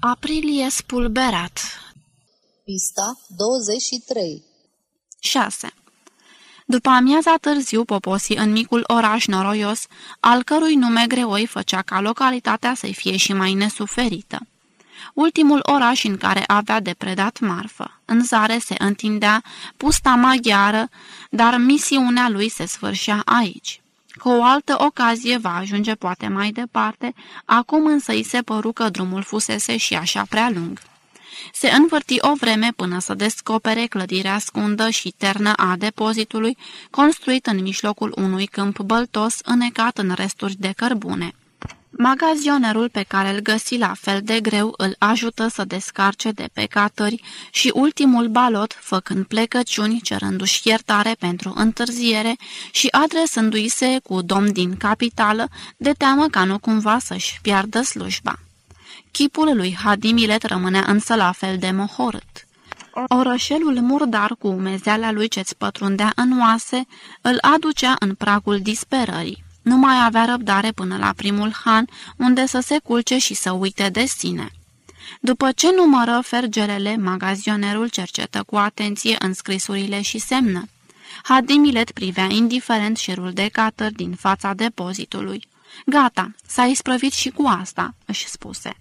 Aprilie spulberat Pista 23 6. După amiaza târziu poposi în micul oraș noroios, al cărui nume greoi făcea ca localitatea să fie și mai nesuferită. Ultimul oraș în care avea de predat marfă. În zare se întindea pusta maghiară, dar misiunea lui se sfârșea aici. Cu o altă ocazie va ajunge poate mai departe, acum însă îi se păru că drumul fusese și așa prea lung. Se învârti o vreme până să descopere clădirea scundă și ternă a depozitului, construit în mijlocul unui câmp băltos înecat în resturi de cărbune. Magazionerul pe care îl găsi la fel de greu îl ajută să descarce de pecatări și ultimul balot, făcând plecăciuni, cerându-și iertare pentru întârziere și adresându-i se cu domn din capitală, de teamă ca nu cumva să-și piardă slujba. Chipul lui Hadimilet rămânea însă la fel de mohorât. Orășelul murdar cu umezeala lui ce-ți pătrundea în oase îl aducea în pragul disperării. Nu mai avea răbdare până la primul han, unde să se culce și să uite de sine. După ce numără fergerele, magazionerul cercetă cu atenție înscrisurile și semnă. Hadimilet privea indiferent șirul de catări din fața depozitului. Gata, s-a isprăvit și cu asta," își spuse.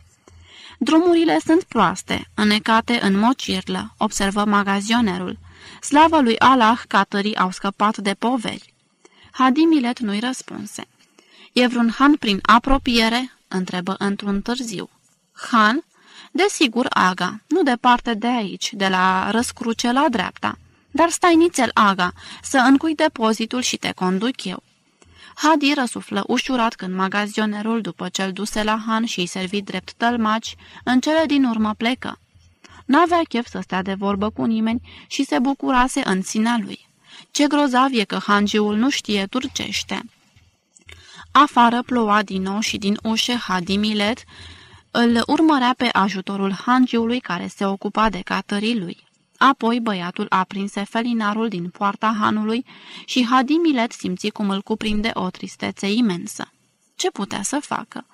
Drumurile sunt proaste, înecate în mocirlă, observă magazionerul. Slavă lui Allah, catării au scăpat de poveri. Hadimilet nu-i răspunse. E vreun han prin apropiere?" întrebă într-un târziu. Han? Desigur, Aga, nu departe de aici, de la răscruce la dreapta. Dar stai nițel, Aga, să încui depozitul și te conduc eu. Hadi răsuflă ușurat când magazionerul, după ce-l duse la Han și îi servi drept tălmaci, în cele din urmă plecă. N-avea chef să stea de vorbă cu nimeni și se bucurase în sinea lui. Ce grozav e că hangiul nu știe turcește. Afară ploua din nou și din ușe Hadi Milet îl urmărea pe ajutorul hangiului care se ocupa de catării lui. Apoi băiatul aprinse felinarul din poarta hanului și Hadi Milet simți cum îl cuprinde o tristețe imensă. Ce putea să facă?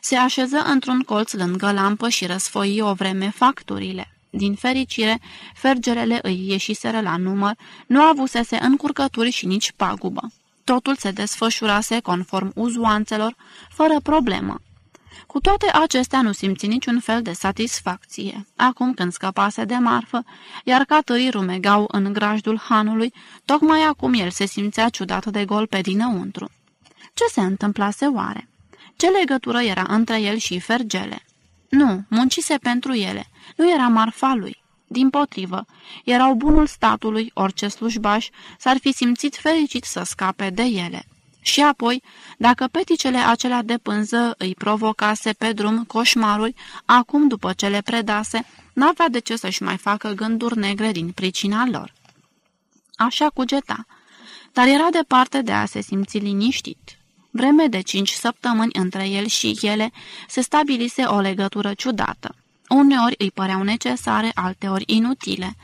Se așeză într-un colț lângă lampă și răsfoi o vreme facturile. Din fericire, fergerele îi ieșiseră la număr, nu avusese încurcături și nici pagubă. Totul se desfășurase conform uzuanțelor, fără problemă. Cu toate acestea nu simți niciun fel de satisfacție. Acum când scăpase de marfă, iar catării rumegau în grajdul hanului, tocmai acum el se simțea ciudat de gol pe dinăuntru. Ce se întâmplase oare? Ce legătură era între el și fergele? Nu, muncise pentru ele. Nu era marfa lui. Din potrivă, erau bunul statului, orice slujbaș s-ar fi simțit fericit să scape de ele. Și apoi, dacă peticele acelea de pânză îi provocase pe drum coșmaruri, acum după ce le predase, n-avea de ce să-și mai facă gânduri negre din pricina lor. Așa cugeta, dar era departe de a se simți liniștit. Vreme de cinci săptămâni între el și ele se stabilise o legătură ciudată. Uneori îi păreau necesare, alteori inutile.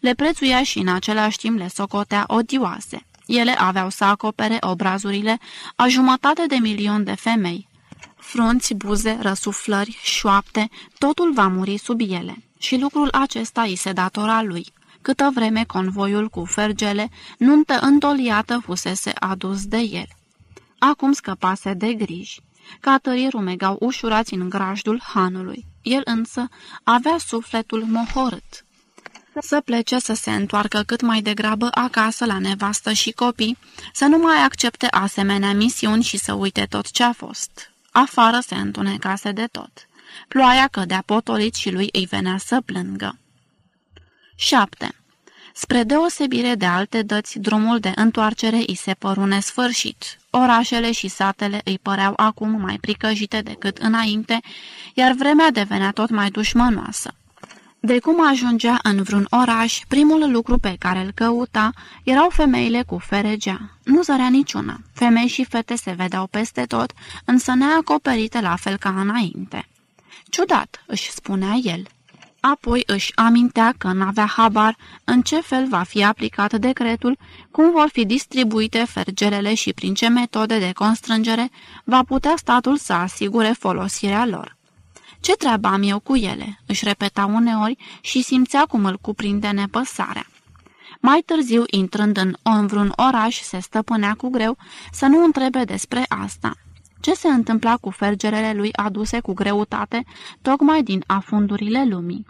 Le prețuia și în același timp le socotea odioase. Ele aveau să acopere obrazurile a jumătate de milion de femei. Frunți, buze, răsuflări, șoapte, totul va muri sub ele. Și lucrul acesta îi se datora lui. Câtă vreme convoiul cu fergele, nuntă îndoliată fusese adus de el. Acum scăpase de griji. Catării rumegau ușurați în grajdul hanului. El însă avea sufletul mohorât să plece să se întoarcă cât mai degrabă acasă la nevastă și copii, să nu mai accepte asemenea misiuni și să uite tot ce a fost. Afară se întunecase de tot. Ploaia cădea potolit și lui îi venea să plângă. 7. Spre deosebire de alte dăți, drumul de întoarcere îi se păru nesfârșit. Orașele și satele îi păreau acum mai pricăjite decât înainte, iar vremea devenea tot mai dușmănoasă. De cum ajungea în vreun oraș, primul lucru pe care îl căuta erau femeile cu feregea. Nu zărea niciuna. Femei și fete se vedeau peste tot, însă neacoperite la fel ca înainte. Ciudat, își spunea el. Apoi își amintea că n-avea habar în ce fel va fi aplicat decretul, cum vor fi distribuite fergerele și prin ce metode de constrângere va putea statul să asigure folosirea lor. Ce treabă am eu cu ele?" își repeta uneori și simțea cum îl cuprinde nepăsarea. Mai târziu, intrând în, în vreun oraș, se stăpânea cu greu să nu întrebe despre asta. Ce se întâmpla cu fergerele lui aduse cu greutate, tocmai din afundurile lumii?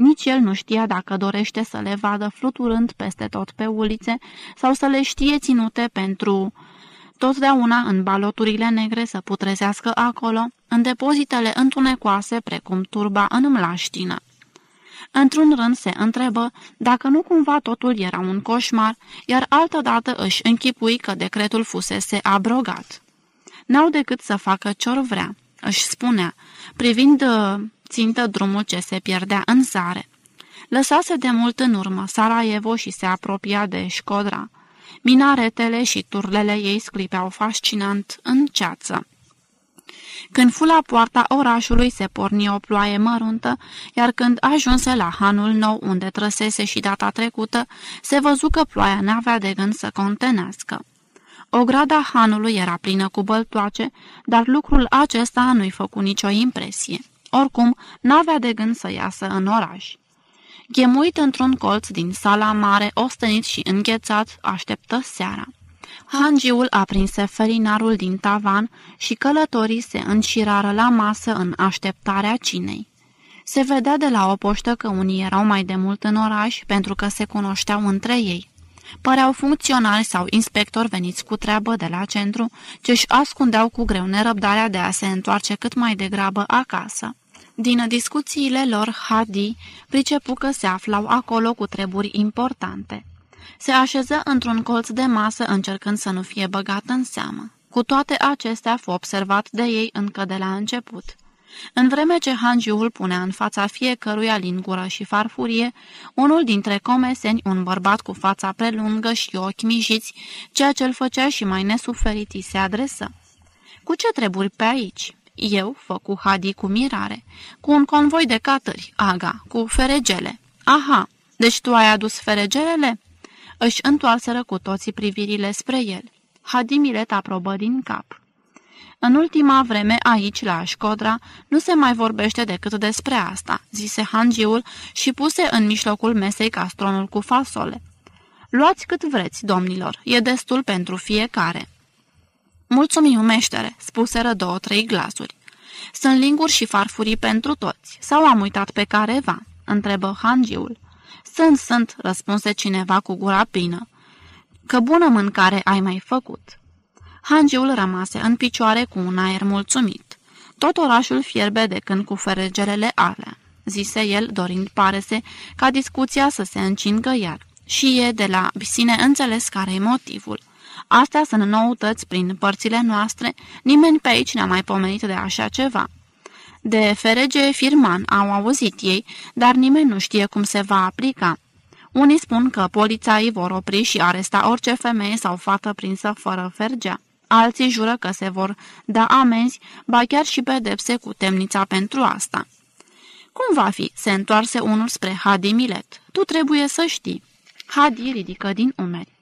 Nici el nu știa dacă dorește să le vadă fluturând peste tot pe ulițe sau să le știe ținute pentru totdeauna în baloturile negre să putrezească acolo, în depozitele întunecoase precum turba în mlaștină. Într-un rând se întrebă dacă nu cumva totul era un coșmar, iar altădată își închipui că decretul fusese abrogat. N-au decât să facă ce vrea, își spunea, privind uh, țintă drumul ce se pierdea în zare. Lăsase de mult în urmă Sarajevo și se apropia de Școdra. Minaretele și turlele ei sclipeau fascinant în ceață. Când fu la poarta orașului se porni o ploaie măruntă, iar când ajunse la hanul nou unde trăsese și data trecută, se văzu că ploaia n-avea de gând să contenească. Ograda hanului era plină cu băltoace, dar lucrul acesta nu-i făcu nicio impresie. Oricum, n-avea de gând să iasă în oraș. Ghemuit într-un colț din sala mare, ostenit și înghețat, așteptă seara. Hangiul aprinse felinarul din tavan și călătorii se înșirară la masă în așteptarea cinei. Se vedea de la o poștă că unii erau mai de mult în oraș pentru că se cunoșteau între ei. Păreau funcționari sau inspectori veniți cu treabă de la centru, ce își ascundeau cu greu nerăbdarea de a se întoarce cât mai degrabă acasă. Din discuțiile lor, Hadi pricepu că se aflau acolo cu treburi importante. Se așeză într-un colț de masă încercând să nu fie băgat în seamă. Cu toate acestea fu observat de ei încă de la început. În vreme ce hangiul punea în fața fiecăruia lingură și farfurie, unul dintre comeseni, un bărbat cu fața prelungă și ochi mijiți, ceea ce îl făcea și mai nesuferit, se adresă. Cu ce treburi pe aici?" Eu, făcu Hadi cu mirare. Cu un convoi de catări, aga, cu feregele. Aha, deci tu ai adus feregelele?" Își întoarseră cu toții privirile spre el. Hadi Milet aprobă din cap. În ultima vreme, aici, la Școdra, nu se mai vorbește decât despre asta," zise hangiul și puse în mijlocul mesei castronul cu fasole. Luați cât vreți, domnilor, e destul pentru fiecare." Mulțumim, meștere," spuseră două-trei glasuri. Sunt linguri și farfurii pentru toți, sau am uitat pe careva?" întrebă hangiul. Sunt, sunt," răspunse cineva cu gura plină. Că bună mâncare ai mai făcut." Hangiul rămase în picioare cu un aer mulțumit. Tot orașul fierbe de când cu feregelele alea, zise el, dorind parese ca discuția să se încingă iar. Și e de la sine înțeles care-i motivul. Astea sunt noutăți prin părțile noastre, nimeni pe aici n-a mai pomenit de așa ceva. De ferege firman au auzit ei, dar nimeni nu știe cum se va aplica. Unii spun că polițaii vor opri și aresta orice femeie sau fată prinsă fără fergea. Alții jură că se vor da amenzi, ba chiar și pedepse cu temnița pentru asta. Cum va fi?" se întoarse unul spre Hadi Milet. Tu trebuie să știi." Hadi ridică din umeri.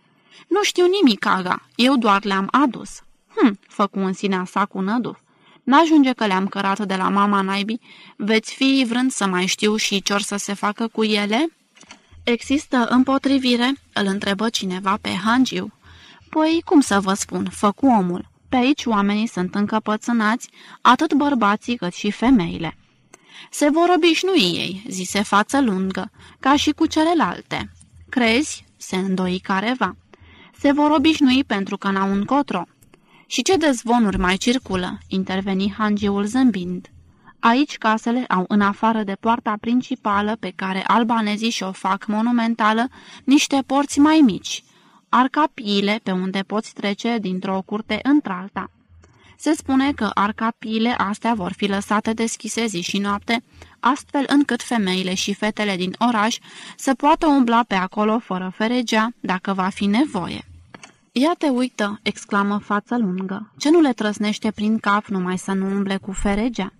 Nu știu nimic, Aga, eu doar le-am adus." Hm," făcu în sinea sa cu năduf. N-ajunge că le-am cărat de la mama naibii, veți fi vrând să mai știu și ce să se facă cu ele?" Există împotrivire?" îl întrebă cineva pe Hangiu. Păi, cum să vă spun, făcu omul. Pe aici oamenii sunt încăpățânați, atât bărbații cât și femeile." Se vor obișnui ei," zise față lungă, ca și cu celelalte. Crezi?" se îndoi careva. Se vor obișnui pentru că n-au încotro." Și ce dezvonuri mai circulă?" interveni hangiul zâmbind. Aici casele au, în afară de poarta principală pe care albanezii și-o fac monumentală, niște porți mai mici, arcapiile pe unde poți trece dintr-o curte într-alta. Se spune că arcapiile astea vor fi lăsate deschise zi și noapte, astfel încât femeile și fetele din oraș să poată umbla pe acolo fără feregea, dacă va fi nevoie. Ia te uită!" exclamă față lungă. Ce nu le trăsnește prin cap numai să nu umble cu feregea?"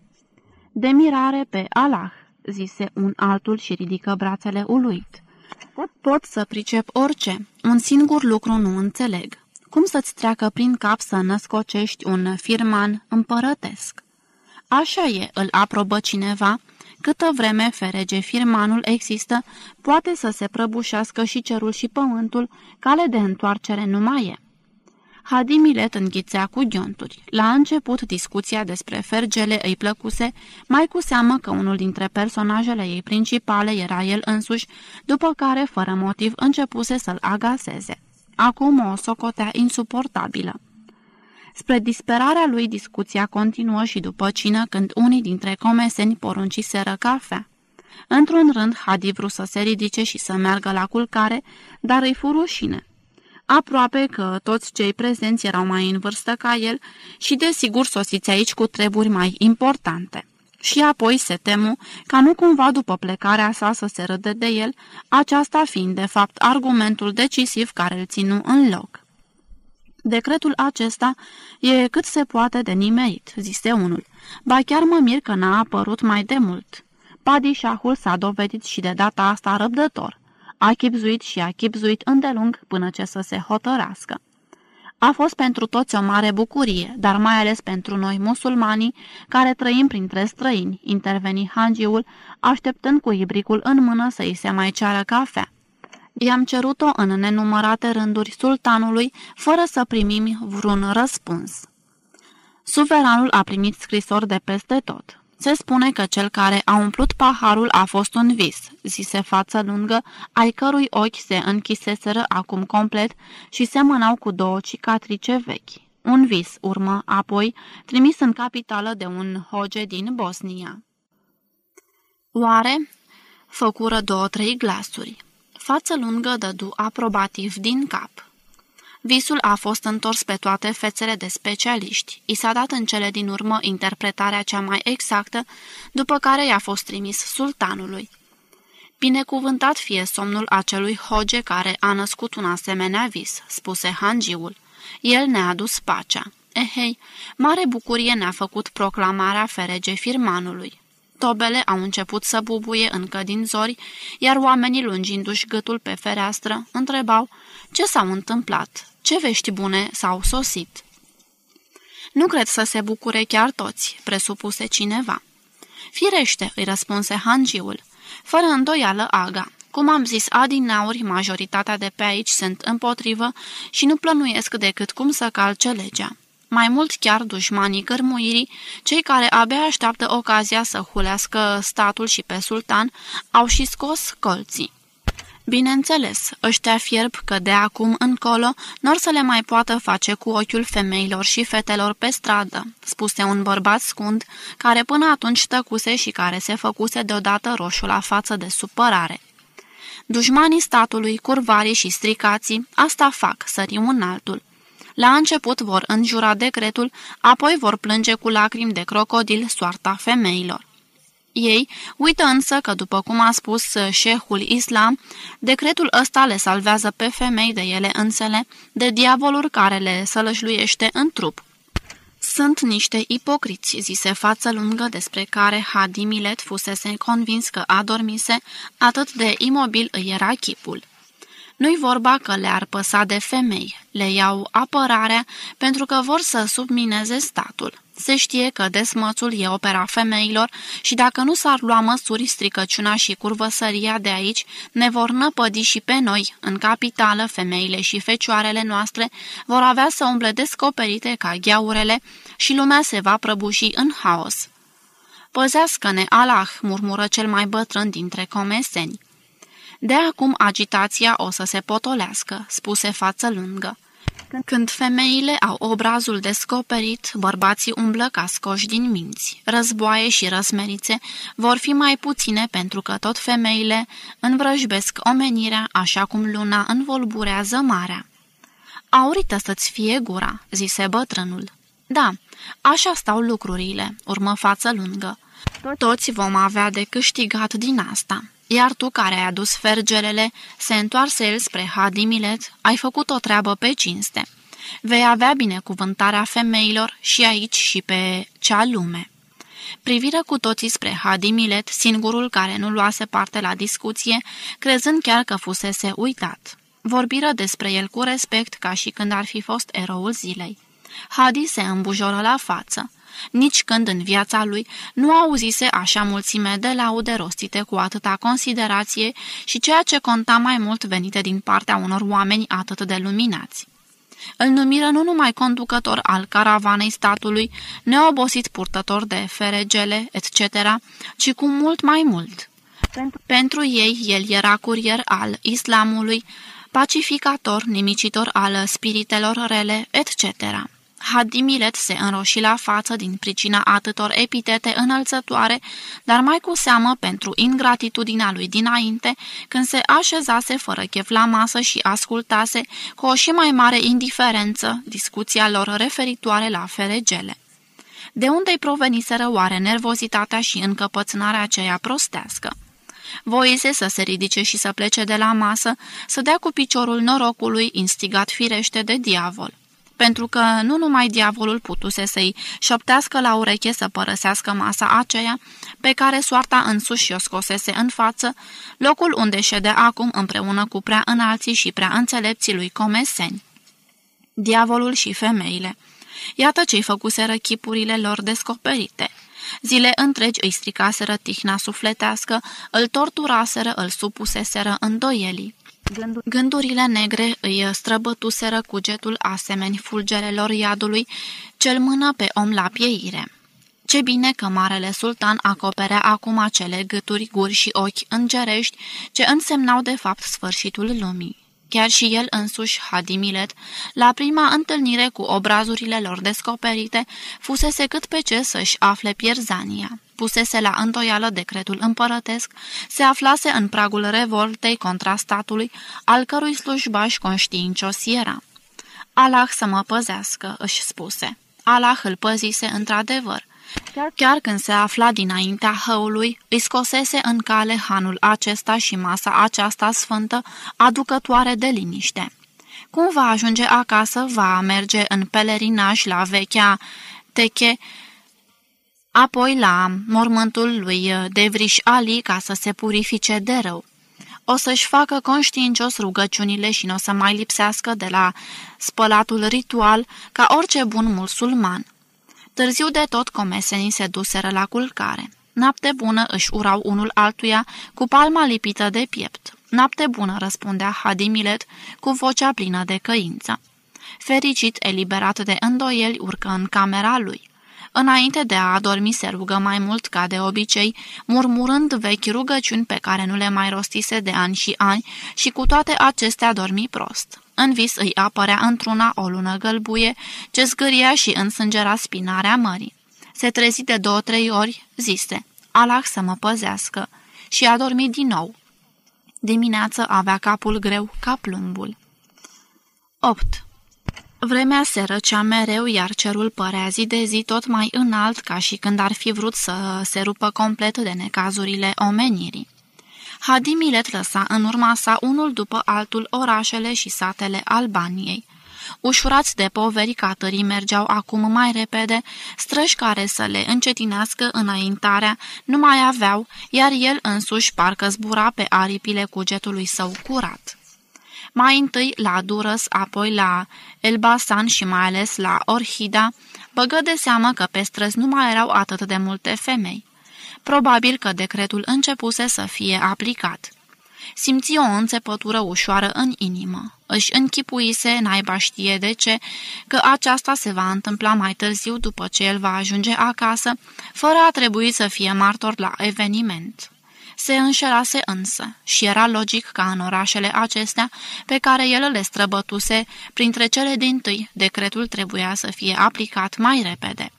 De mirare pe Allah!" zise un altul și ridică brațele uluit. Pot, pot să pricep orice. Un singur lucru nu înțeleg. Cum să-ți treacă prin cap să născocești un firman împărătesc? Așa e, îl aprobă cineva, câtă vreme ferege firmanul există, poate să se prăbușească și cerul și pământul, cale de întoarcere nu mai e. Hadi Milet înghițea cu ghionturi. La început, discuția despre fergele îi plăcuse, mai cu seamă că unul dintre personajele ei principale era el însuși, după care, fără motiv, începuse să-l agaseze. Acum o socotea insuportabilă. Spre disperarea lui, discuția continuă și după cină, când unii dintre comeseni porunciseră cafea. Într-un rând, Hadi vrut să se ridice și să meargă la culcare, dar îi fu rușine. Aproape că toți cei prezenți erau mai în vârstă ca el și desigur sosiți aici cu treburi mai importante. Și apoi se temu ca nu cumva după plecarea sa să se râde de el, aceasta fiind de fapt argumentul decisiv care îl ținu în loc. Decretul acesta e cât se poate de nimerit, zise unul. Ba chiar mă mir că n-a apărut mai de mult. Padișahul s-a dovedit și de data asta răbdător. A chipzuit și a chipzuit îndelung până ce să se hotărască. A fost pentru toți o mare bucurie, dar mai ales pentru noi musulmanii, care trăim printre străini, interveni hangiul, așteptând cu ibricul în mână să-i se mai ceară cafea. I-am cerut-o în nenumărate rânduri sultanului, fără să primim vreun răspuns. Suveranul a primit scrisori de peste tot. Se spune că cel care a umplut paharul a fost un vis, zise față lungă, ai cărui ochi se închiseseră acum complet și semănau cu două cicatrice vechi. Un vis urmă, apoi, trimis în capitală de un hoge din Bosnia. Oare? Făcură două-trei glasuri. Față lungă dădu aprobativ din cap. Visul a fost întors pe toate fețele de specialiști. I s-a dat în cele din urmă interpretarea cea mai exactă, după care i-a fost trimis sultanului. Binecuvântat fie somnul acelui hoge care a născut un asemenea vis, spuse hangiul. El ne-a dus pacea. Ehei, mare bucurie ne-a făcut proclamarea ferege firmanului. Tobele au început să bubuie încă din zori, iar oamenii lungindu-și gâtul pe fereastră întrebau ce s-au întâmplat, ce vești bune s-au sosit. Nu cred să se bucure chiar toți, presupuse cineva. Firește, îi răspunse hangiul, fără îndoială aga. Cum am zis adinauri, majoritatea de pe aici sunt împotrivă și nu plănuiesc decât cum să calce legea mai mult chiar dușmanii cărmuirii, cei care abia așteaptă ocazia să hulească statul și pe sultan, au și scos colții. Bineînțeles, ăștia fierb că de acum încolo n-or să le mai poată face cu ochiul femeilor și fetelor pe stradă, spuse un bărbat scund, care până atunci tăcuse și care se făcuse deodată roșu la față de supărare. Dușmanii statului, curvarii și stricații, asta fac, sări un altul. La început vor înjura decretul, apoi vor plânge cu lacrimi de crocodil soarta femeilor. Ei uită însă că, după cum a spus șehul islam, decretul ăsta le salvează pe femei de ele însele, de diavolul care le sălășluiește în trup. Sunt niște ipocriți, zise față lungă despre care Hadi Milet fusese convins că adormise, atât de imobil îi era chipul. Nu-i vorba că le-ar păsa de femei, le iau apărarea pentru că vor să submineze statul. Se știe că desmățul e opera femeilor și dacă nu s-ar lua măsuri, stricăciuna și curvăsăria de aici ne vor năpădi și pe noi. În capitală, femeile și fecioarele noastre vor avea să umble descoperite ca gheaurele și lumea se va prăbuși în haos. Păzească-ne, Allah, murmură cel mai bătrân dintre comeseni. De acum agitația o să se potolească, spuse față lungă. Când femeile au obrazul descoperit, bărbații umblă ca scoși din minți. Războaie și răsmerițe vor fi mai puține pentru că tot femeile învrăjbesc omenirea așa cum luna învolburează marea. Aurită să-ți fie gura, zise bătrânul. Da, așa stau lucrurile, urmă față lungă. Toți vom avea de câștigat din asta. Iar tu, care ai adus fergelele, se întoarse el spre Hadimilet, ai făcut o treabă pe cinste. Vei avea binecuvântarea femeilor și aici și pe cea lume. Priviră cu toții spre Hadimilet, singurul care nu luase parte la discuție, crezând chiar că fusese uitat. Vorbiră despre el cu respect ca și când ar fi fost eroul zilei. Hadi se îmbujoră la față. Nici când în viața lui nu auzise așa mulțime de laude rostite cu atâta considerație și ceea ce conta mai mult venite din partea unor oameni atât de luminați. Îl numiră nu numai conducător al caravanei statului, neobosit purtător de feregele, etc., ci cu mult mai mult. Pentru, Pentru ei, el era curier al islamului, pacificator, nimicitor al spiritelor rele, etc. Hadimilet se înroși la față din pricina atâtor epitete înălțătoare, dar mai cu seamă pentru ingratitudinea lui dinainte, când se așezase fără chef la masă și ascultase cu o și mai mare indiferență discuția lor referitoare la feregele. De unde-i proveniseră oare nervozitatea și încăpățânarea aceea prostească? Voise să se ridice și să plece de la masă, să dea cu piciorul norocului instigat firește de diavol pentru că nu numai diavolul putuse să-i șoptească la ureche să părăsească masa aceea, pe care soarta însuși o scosese în față, locul unde ședea acum împreună cu prea înalții și prea înțelepții lui Comeseni. Diavolul și femeile. Iată ce-i făcuseră chipurile lor descoperite. Zile întregi îi stricaseră tihna sufletească, îl torturaseră, îl supuseseră îndoielii. Gândurile negre îi străbătuseră cugetul asemeni fulgerelor iadului, cel mână pe om la pieire. Ce bine că marele sultan acoperea acum acele gâturi, guri și ochi îngerești, ce însemnau de fapt sfârșitul lumii. Chiar și el însuși, Hadimilet, la prima întâlnire cu obrazurile lor descoperite, fusese cât pe ce să-și afle pierzania pusese la îndoială decretul împărătesc, se aflase în pragul revoltei contra statului, al cărui slujbaș conștiincios era. Allah să mă păzească, își spuse. Allah îl păzise într-adevăr. Chiar când se afla dinaintea hăului, îi scosese în cale hanul acesta și masa aceasta sfântă, aducătoare de liniște. Cum va ajunge acasă, va merge în pelerinaj la vechea teche, apoi la mormântul lui uh, Devriș Ali ca să se purifice de rău. O să-și facă conștiincios rugăciunile și nu o să mai lipsească de la spălatul ritual ca orice bun musulman. Târziu de tot comesenii se duseră la culcare. Napte bună își urau unul altuia cu palma lipită de piept. Napte bună, răspundea Hadimilet cu vocea plină de căință. Fericit, eliberat de îndoieli, urcă în camera lui. Înainte de a adormi se rugă mai mult ca de obicei, murmurând vechi rugăciuni pe care nu le mai rostise de ani și ani și cu toate acestea dormi prost. În vis îi apărea într-una o lună gălbuie ce zgâria și însângera spinarea mării. Se trezi de două-trei ori, zise, Allah să mă păzească, și a dormit din nou. Dimineață avea capul greu ca plumbul. 8. Vremea se răcea mereu, iar cerul părea zi de zi tot mai înalt, ca și când ar fi vrut să se rupă complet de necazurile omenirii. Hadimilet lăsa în urma sa unul după altul orașele și satele Albaniei. Ușurați de poveri, catării mergeau acum mai repede, străși care să le încetinească înaintarea nu mai aveau, iar el însuși parcă zbura pe aripile cugetului său curat mai întâi la Durăs, apoi la Elbasan și mai ales la Orhida, băgă de seamă că pe străzi nu mai erau atât de multe femei. Probabil că decretul începuse să fie aplicat. Simți o înțepătură ușoară în inimă. Își închipuise, naiba știe de ce, că aceasta se va întâmpla mai târziu după ce el va ajunge acasă, fără a trebui să fie martor la eveniment. Se înșelase însă și era logic ca în orașele acestea, pe care el le străbătuse, printre cele din tâi, decretul trebuia să fie aplicat mai repede.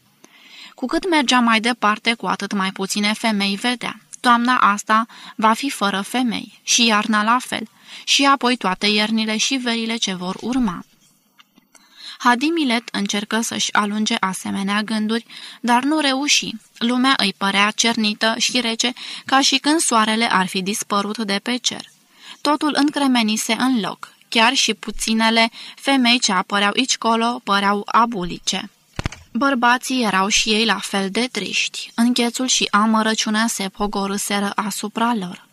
Cu cât mergea mai departe, cu atât mai puține femei vedea. Toamna asta va fi fără femei și iarna la fel, și apoi toate iernile și verile ce vor urma. Hadimilet încercă să-și alunge asemenea gânduri, dar nu reuși. Lumea îi părea cernită și rece, ca și când soarele ar fi dispărut de pe cer. Totul încremenise în loc. Chiar și puținele femei ce apăreau aici colo păreau abulice. Bărbații erau și ei la fel de triști. Închețul și amărăciunea se pogorâseră asupra lor.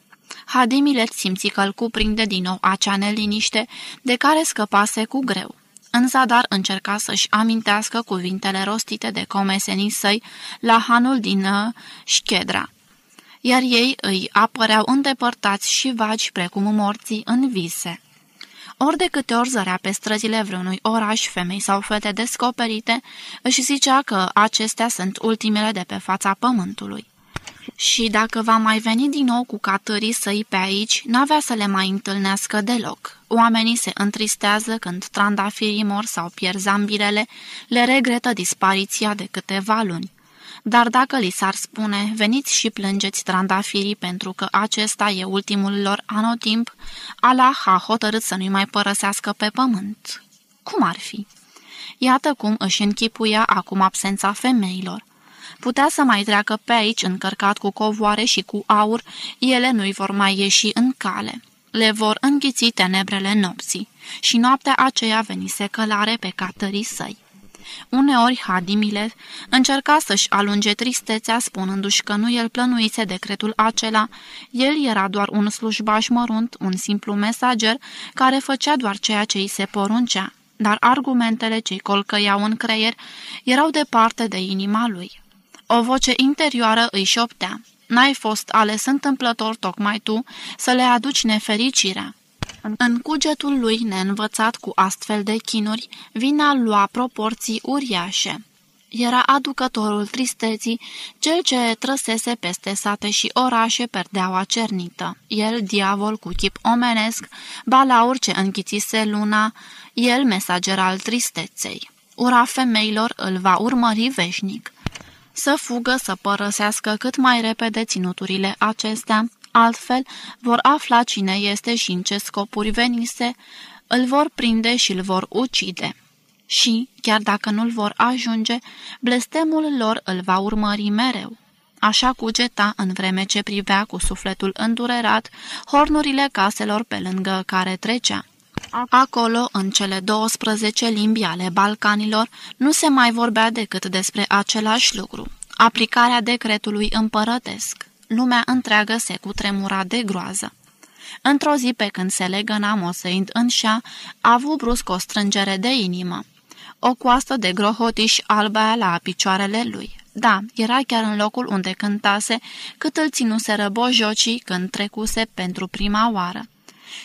Hadimilet simți că îl cuprinde din nou acea neliniște de care scăpase cu greu. În zadar încerca să-și amintească cuvintele rostite de comesenii săi la hanul din Șchedra, iar ei îi apăreau îndepărtați și vagi precum morții în vise. Ori de câte ori zărea pe străzile vreunui oraș femei sau fete descoperite, își zicea că acestea sunt ultimele de pe fața pământului. Și dacă va mai veni din nou cu catării săi pe aici, n-avea să le mai întâlnească deloc. Oamenii se întristează când trandafirii mor sau pierd zambilele, le regretă dispariția de câteva luni. Dar dacă li s-ar spune, veniți și plângeți trandafirii pentru că acesta e ultimul lor anotimp, Allah a hotărât să nu-i mai părăsească pe pământ. Cum ar fi? Iată cum își închipuia acum absența femeilor. Putea să mai treacă pe aici încărcat cu covoare și cu aur, ele nu-i vor mai ieși în cale. Le vor înghiți tenebrele nopții și noaptea aceea venise călare pe catării săi. Uneori Hadimile încerca să-și alunge tristețea spunându-și că nu el plănuise decretul acela, el era doar un slujbaș mărunt, un simplu mesager care făcea doar ceea ce îi se poruncea, dar argumentele ce-i colcăiau în creier erau departe de inima lui. O voce interioară îi șoptea. N-ai fost ales întâmplător tocmai tu să le aduci nefericirea. În cugetul lui neînvățat cu astfel de chinuri, vina lua proporții uriașe. Era aducătorul tristeții, cel ce trăsese peste sate și orașe perdeaua cernită. El, diavol cu chip omenesc, balaur ce închițise luna, el mesager al tristeței. Ura femeilor îl va urmări veșnic să fugă să părăsească cât mai repede ținuturile acestea, altfel vor afla cine este și în ce scopuri venise, îl vor prinde și îl vor ucide. Și, chiar dacă nu-l vor ajunge, blestemul lor îl va urmări mereu. Așa cugeta în vreme ce privea cu sufletul îndurerat hornurile caselor pe lângă care trecea. Acolo, în cele 12 limbi ale Balcanilor, nu se mai vorbea decât despre același lucru, aplicarea decretului împărătesc. Lumea întreagă se cutremura de groază. Într-o zi pe când se legăna mosăind în șa, a avut brusc o strângere de inimă. O coastă de grohotiș albă la picioarele lui. Da, era chiar în locul unde cântase, cât îl ținuse răbojocii când trecuse pentru prima oară.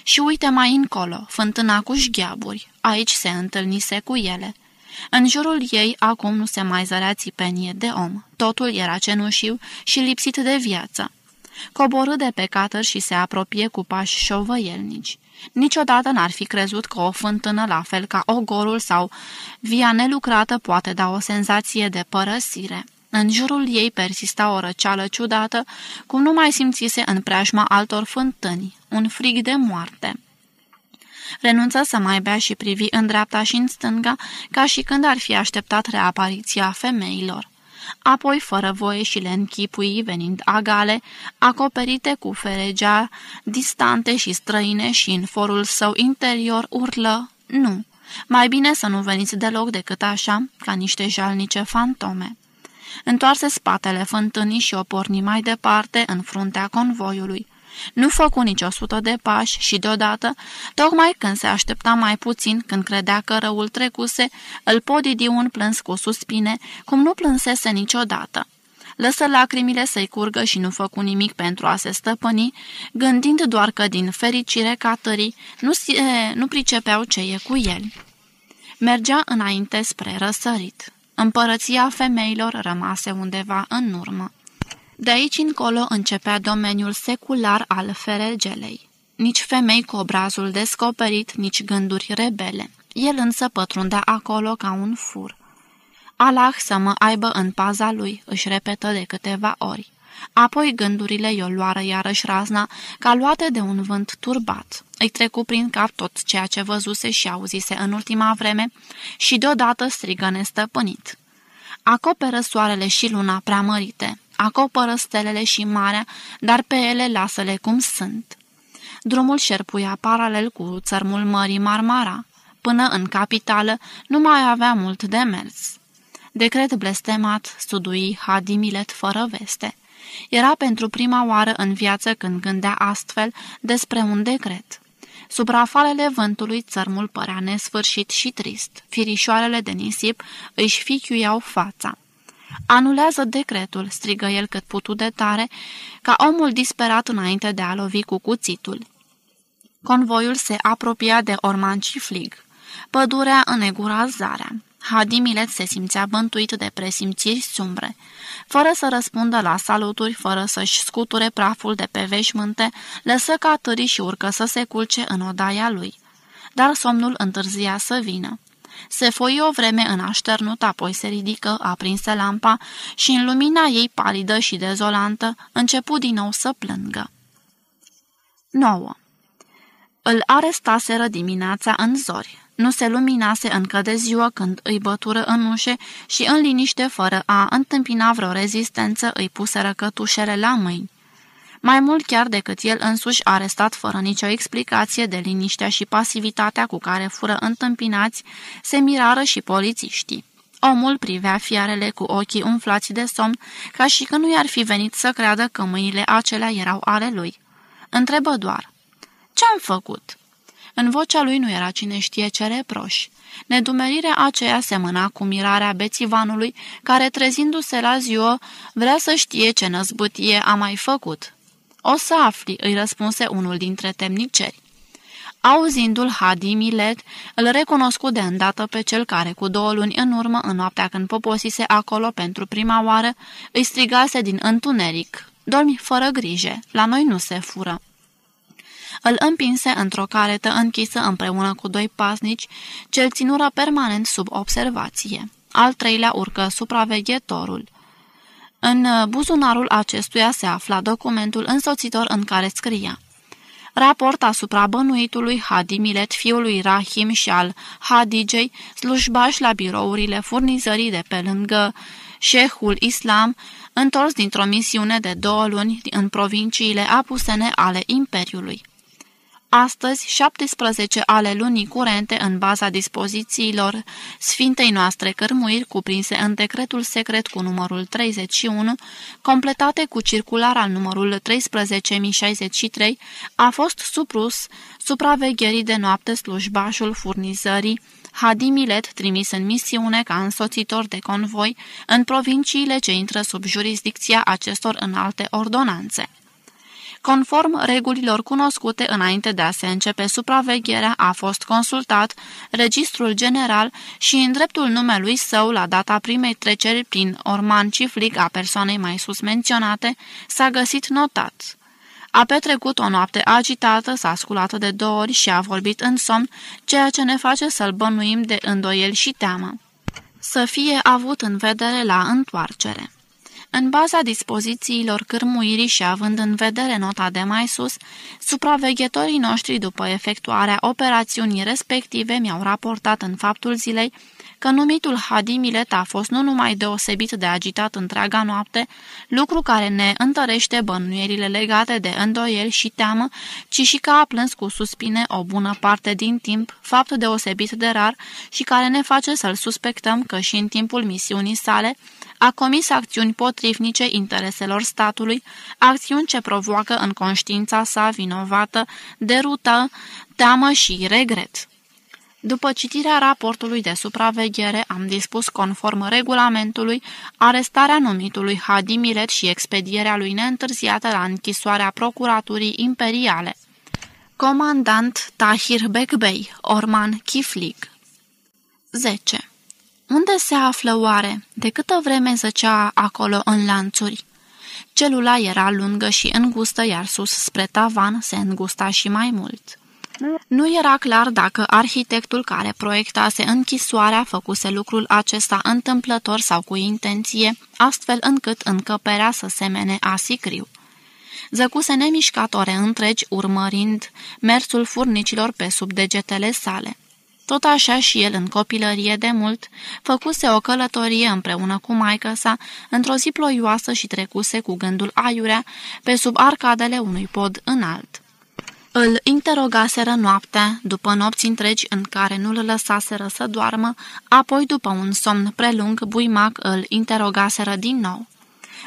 Și uite mai încolo, fântâna cu șgheaburi, aici se întâlnise cu ele. În jurul ei acum nu se mai zărea țipenie de om. Totul era cenușiu și lipsit de viață. Coborâ de pe catăr și se apropie cu pași șovăielnici. Niciodată n-ar fi crezut că o fântână, la fel ca ogorul sau via nelucrată, poate da o senzație de părăsire. În jurul ei persista o răceală ciudată, cum nu mai simțise în preajma altor fântâni, un frig de moarte. Renunță să mai bea și privi în dreapta și în stânga, ca și când ar fi așteptat reapariția femeilor. Apoi, fără voie și le închipui, venind agale, acoperite cu feregea, distante și străine și în forul său interior urlă, nu, mai bine să nu veniți deloc decât așa, ca niște jalnice fantome întoarse spatele fântânii și o porni mai departe în fruntea convoiului. Nu făcu nici o sută de pași și deodată, tocmai când se aștepta mai puțin, când credea că răul trecuse, îl podidi un plâns cu suspine, cum nu plânsese niciodată. Lăsă lacrimile să-i curgă și nu făcu nimic pentru a se stăpâni, gândind doar că din fericire catării nu, nu pricepeau ce e cu el. Mergea înainte spre răsărit. Împărăția femeilor rămase undeva în urmă. De aici încolo începea domeniul secular al feregelei. Nici femei cu obrazul descoperit, nici gânduri rebele. El însă pătrundea acolo ca un fur. Allah să mă aibă în paza lui, își repetă de câteva ori. Apoi gândurile i-o luară iarăși razna, ca luate de un vânt turbat. Îi trecu prin cap tot ceea ce văzuse și auzise în ultima vreme și deodată strigă nestăpânit. Acoperă soarele și luna preamărite, acoperă stelele și marea, dar pe ele lasă-le cum sunt. Drumul șerpuia paralel cu țărmul mării Marmara. Până în capitală nu mai avea mult de mers. Decret blestemat, studui Hadimilet fără veste. Era pentru prima oară în viață când gândea astfel despre un decret. Sub rafalele vântului țărmul părea nesfârșit și trist. Firișoarele de nisip își fichiuiau fața. Anulează decretul, strigă el cât putu de tare, ca omul disperat înainte de a lovi cu cuțitul. Convoiul se apropia de Orman și Flig. Pădurea înegura zarea. Hadimilet se simțea bântuit de presimțiri sumbre. Fără să răspundă la saluturi, fără să-și scuture praful de pe veșmânte, lăsă ca tării și urcă să se culce în odaia lui. Dar somnul întârzia să vină. Se foi o vreme în așternut, apoi se ridică, aprinse lampa și în lumina ei palidă și dezolantă începu din nou să plângă. 9. Îl arestaseră dimineața în zori. Nu se luminase încă de ziua când îi bătură în ușe și în liniște, fără a întâmpina vreo rezistență, îi puseră cătușele la mâini. Mai mult chiar decât el însuși arestat fără nicio explicație de liniștea și pasivitatea cu care fură întâmpinați, se mirară și polițiștii. Omul privea fiarele cu ochii umflați de somn, ca și când nu i-ar fi venit să creadă că mâinile acelea erau ale lui. Întrebă doar, Ce-am făcut?" În vocea lui nu era cine știe ce reproș. Nedumerirea aceea semăna cu mirarea bețivanului, care, trezindu-se la ziua, vrea să știe ce năzbâtie a mai făcut. O să afli, îi răspunse unul dintre temniceri. Auzindu-l, Hadi Milet îl recunoscu de îndată pe cel care, cu două luni în urmă, în noaptea când poposise acolo pentru prima oară, îi strigase din întuneric. Dormi fără grijă, la noi nu se fură. Îl împinse într-o caretă închisă împreună cu doi pasnici, ce îl ținură permanent sub observație. Al treilea urcă supraveghetorul. În buzunarul acestuia se afla documentul însoțitor în care scria Raport asupra bănuitului Hadi Milet, fiului Rahim și al Hadijei, slujbași la birourile furnizării de pe lângă Shehul Islam, întors dintr-o misiune de două luni în provinciile apusene ale Imperiului. Astăzi, 17 ale lunii curente în baza dispozițiilor Sfintei noastre cărmuiri cuprinse în decretul secret cu numărul 31, completate cu circular al numărul 13063, a fost suprus supravegherii de noapte slujbașul furnizării Hadi Milet, trimis în misiune ca însoțitor de convoi în provinciile ce intră sub jurisdicția acestor înalte ordonanțe. Conform regulilor cunoscute înainte de a se începe supravegherea, a fost consultat registrul general și în dreptul numelui său la data primei treceri prin orman ciflic a persoanei mai sus menționate, s-a găsit notat. A petrecut o noapte agitată, s-a sculat de două ori și a vorbit în somn, ceea ce ne face să-l bănuim de îndoieli și teamă. Să fie avut în vedere la întoarcere. În baza dispozițiilor cârmuirii și având în vedere nota de mai sus, supraveghetorii noștri după efectuarea operațiunii respective mi-au raportat în faptul zilei că numitul Hadi Milet a fost nu numai deosebit de agitat întreaga noapte, lucru care ne întărește bănuierile legate de îndoieli și teamă, ci și că a plâns cu suspine o bună parte din timp, fapt deosebit de rar și care ne face să-l suspectăm că și în timpul misiunii sale a comis acțiuni potrivnice intereselor statului, acțiuni ce provoacă în conștiința sa vinovată, derută, teamă și regret. După citirea raportului de supraveghere, am dispus conform regulamentului arestarea numitului Hadi Milet și expedierea lui neîntârziată la închisoarea Procuraturii Imperiale. Comandant Tahir Bekbei, Orman Kiflig 10. Unde se află oare? De câtă vreme zăcea acolo în lanțuri? Celula era lungă și îngustă, iar sus spre tavan se îngusta și mai mult. Nu era clar dacă arhitectul care proiectase închisoarea făcuse lucrul acesta întâmplător sau cu intenție, astfel încât încăperea să semene asicriu. Zăcuse nemișcatoare întregi, urmărind mersul furnicilor pe sub degetele sale. Tot așa și el în copilărie de mult, făcuse o călătorie împreună cu maică sa într-o zi ploioasă și trecuse cu gândul aiurea pe sub arcadele unui pod înalt. Îl interogaseră noaptea, după nopți întregi în care nu-l lăsaseră să doarmă, apoi după un somn prelung, buimac îl interogaseră din nou.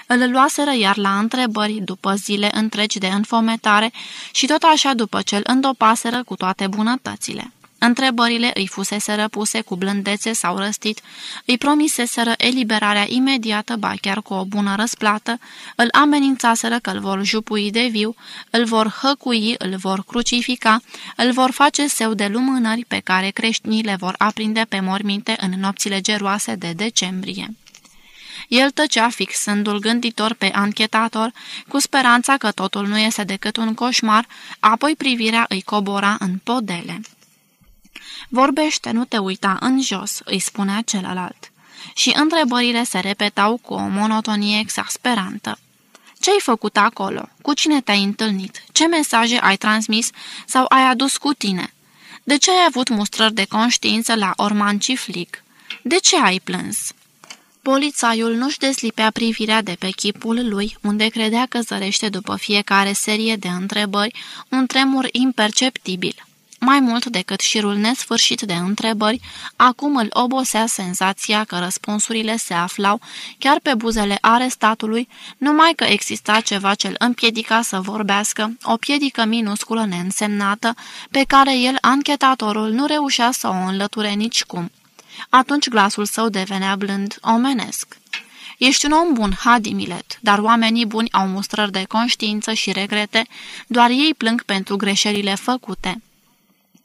Îl luaseră iar la întrebări după zile întregi de înfometare și tot așa după ce îl îndopaseră cu toate bunătățile. Întrebările îi fusese răpuse cu blândețe sau răstit, îi promiseseră eliberarea imediată, ba chiar cu o bună răsplată, îl amenințaseră că îl vor jupui de viu, îl vor hăcui, îl vor crucifica, îl vor face seu de lumânări pe care creștinii le vor aprinde pe morminte în nopțile geroase de decembrie. El tăcea fixându-l gânditor pe anchetator, cu speranța că totul nu este decât un coșmar, apoi privirea îi cobora în podele. Vorbește, nu te uita în jos," îi spunea celălalt. Și întrebările se repetau cu o monotonie exasperantă. Ce-ai făcut acolo? Cu cine te-ai întâlnit? Ce mesaje ai transmis sau ai adus cu tine? De ce ai avut mustrări de conștiință la Orman Ciflic? De ce ai plâns?" Polițaiul nu-și deslipea privirea de pe chipul lui, unde credea că zărește după fiecare serie de întrebări un tremur imperceptibil. Mai mult decât șirul nesfârșit de întrebări, acum îl obosea senzația că răspunsurile se aflau chiar pe buzele arestatului, numai că exista ceva ce îl împiedica să vorbească, o piedică minusculă neînsemnată, pe care el, anchetatorul, nu reușea să o înlăture nicicum. Atunci glasul său devenea blând, omenesc. Ești un om bun, Hadi Milet, dar oamenii buni au mustrări de conștiință și regrete, doar ei plâng pentru greșelile făcute.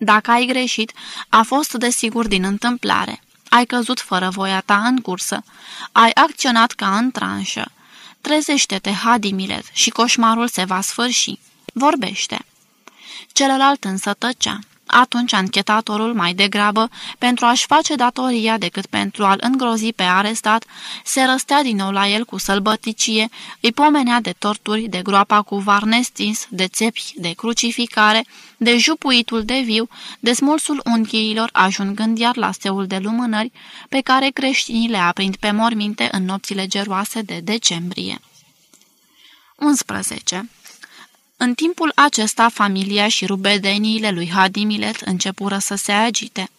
Dacă ai greșit, a fost desigur din întâmplare. Ai căzut fără voia ta în cursă. Ai acționat ca în tranșă. Trezește-te, Hadi Milet, și coșmarul se va sfârși. Vorbește. Celălalt însă tăcea. Atunci anchetatorul, mai degrabă, pentru a-și face datoria decât pentru a-l îngrozi pe arestat, se răstea din nou la el cu sălbăticie, îi pomenea de torturi, de groapa cu var nestins, de țepi, de crucificare, de jupuitul de viu, de smulsul unchiilor, ajungând iar la steul de lumânări pe care creștinii le aprind pe morminte în nopțile geroase de decembrie. 11. În timpul acesta, familia și rubedeniile lui Hadimilet începură să se agite.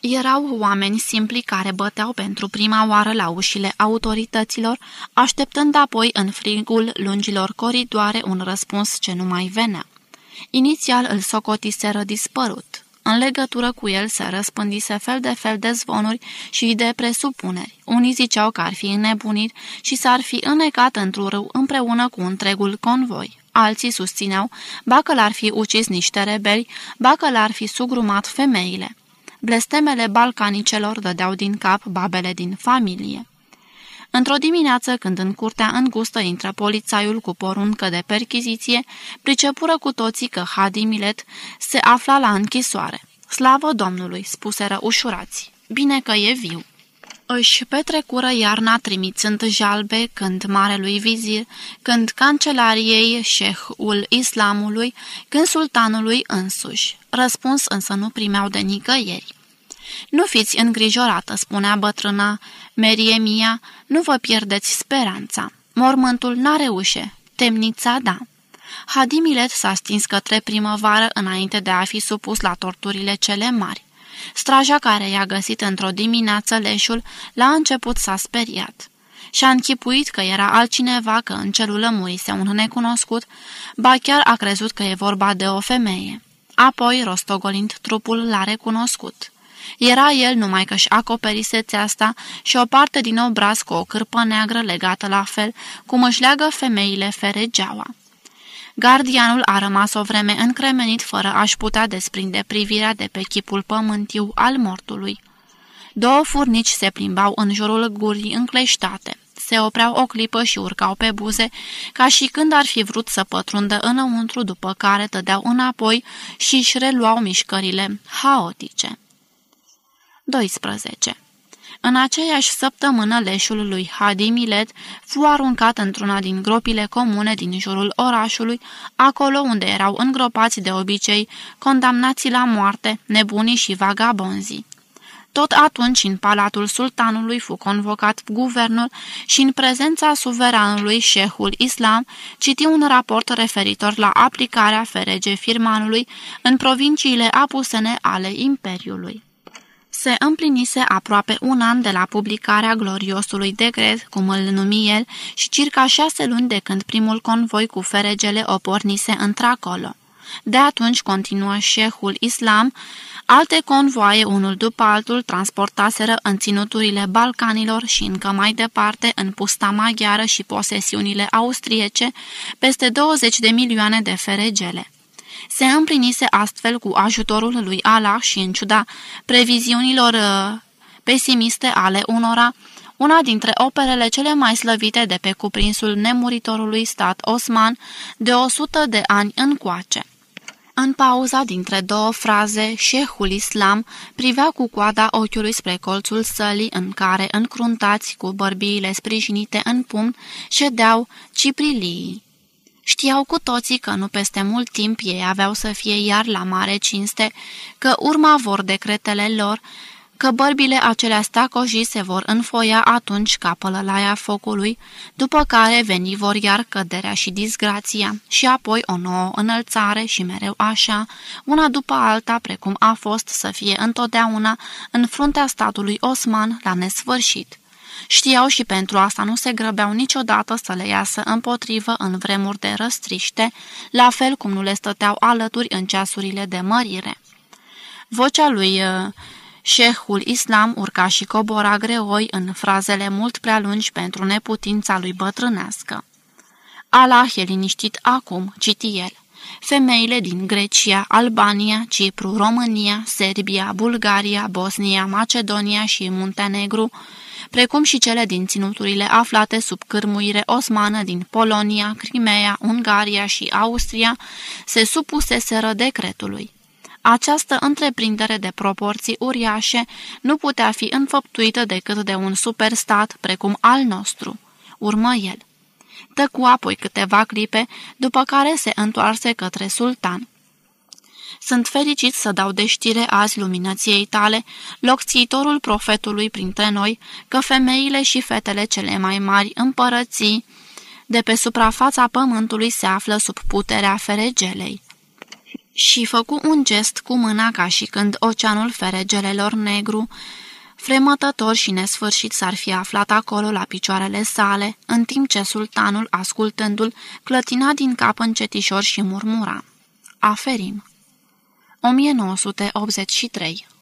Erau oameni simpli care băteau pentru prima oară la ușile autorităților, așteptând apoi în frigul lungilor coridoare un răspuns ce nu mai venea. Inițial îl socotiseră dispărut. În legătură cu el se răspândise fel de fel de zvonuri și de presupuneri. Unii ziceau că ar fi înnebunit și s-ar fi înecat într-un râu împreună cu întregul convoi. Alții susțineau, ba că l-ar fi ucis niște rebeli, ba că l-ar fi sugrumat femeile. Blestemele balcanicelor dădeau din cap babele din familie. Într-o dimineață, când în curtea îngustă intră polițaiul cu poruncă de perchiziție, pricepură cu toții că Hadi Milet se afla la închisoare. Slavă Domnului, spuseră ușurați. Bine că e viu. Își petrecură iarna trimițând jalbe când marelui vizir, când cancelariei șehul islamului, când sultanului însuși. Răspuns însă nu primeau de nicăieri. Nu fiți îngrijorată, spunea bătrâna Merie mia, nu vă pierdeți speranța. Mormântul n-are ușe, temnița da. Hadimilet s-a stins către primăvară înainte de a fi supus la torturile cele mari. Straja care i-a găsit într-o dimineață leșul, la început s-a speriat. Și-a închipuit că era altcineva, că în celulă murise un necunoscut, ba chiar a crezut că e vorba de o femeie. Apoi, rostogolind trupul, l-a recunoscut. Era el numai că-și acoperise țeasta și o parte din obraz cu o cârpă neagră legată la fel, cum își leagă femeile feregeaua. Gardianul a rămas o vreme încremenit fără a-și putea desprinde privirea de pe chipul pământiu al mortului. Două furnici se plimbau în jurul gurii încleștate. Se opreau o clipă și urcau pe buze, ca și când ar fi vrut să pătrundă înăuntru, după care tădeau înapoi și își reluau mișcările haotice. 12. În aceeași săptămână, leșul lui Hadi Milet fu aruncat într-una din gropile comune din jurul orașului, acolo unde erau îngropați de obicei condamnații la moarte, nebunii și vagabonzii. Tot atunci, în palatul sultanului, fu convocat guvernul și în prezența suveranului șehul islam citi un raport referitor la aplicarea ferege firmanului în provinciile apusene ale imperiului. Se împlinise aproape un an de la publicarea gloriosului decret, cum îl numi el, și circa șase luni de când primul convoi cu feregele o pornise într-acolo. De atunci, continuă șehul islam, alte convoaie, unul după altul, transportaseră în ținuturile Balcanilor și încă mai departe, în pusta maghiară și posesiunile austriece, peste 20 de milioane de feregele. Se împlinise astfel cu ajutorul lui Allah și în ciuda previziunilor uh, pesimiste ale unora, una dintre operele cele mai slăvite de pe cuprinsul nemuritorului stat Osman de o sută de ani încoace. În pauza dintre două fraze, șehul islam privea cu coada ochiului spre colțul sălii în care, încruntați cu bărbiile sprijinite în pumn, ședeau ciprilii. Știau cu toții că nu peste mult timp ei aveau să fie iar la mare cinste, că urma vor decretele lor, că bărbile acelea stacoji se vor înfoia atunci ca pălălaia focului, după care veni vor iar căderea și disgrația, și apoi o nouă înălțare și mereu așa, una după alta, precum a fost să fie întotdeauna în fruntea statului Osman la nesfârșit. Știau și pentru asta nu se grăbeau niciodată să le iasă împotrivă în vremuri de răstriște, la fel cum nu le stăteau alături în ceasurile de mărire. Vocea lui uh, Șehul Islam urca și cobora greoi în frazele mult prea lungi pentru neputința lui bătrânească. Allah e liniștit acum, citi el. Femeile din Grecia, Albania, Cipru, România, Serbia, Bulgaria, Bosnia, Macedonia și Muntenegru, precum și cele din ținuturile aflate sub cârmuire osmană din Polonia, Crimea, Ungaria și Austria, se supuseseră decretului. Această întreprindere de proporții uriașe nu putea fi înfăptuită decât de un superstat precum al nostru. Urmă el. Tăcu apoi câteva clipe, după care se întoarse către sultan. Sunt fericit să dau de știre azi luminăției tale, locțiitorul profetului printre noi, că femeile și fetele cele mai mari împărății de pe suprafața pământului se află sub puterea feregelei și făcu un gest cu mâna ca și când oceanul feregelelor negru, fremătător și nesfârșit s-ar fi aflat acolo la picioarele sale, în timp ce sultanul, ascultându-l, clătina din cap încetișor și murmura. Aferim. 1983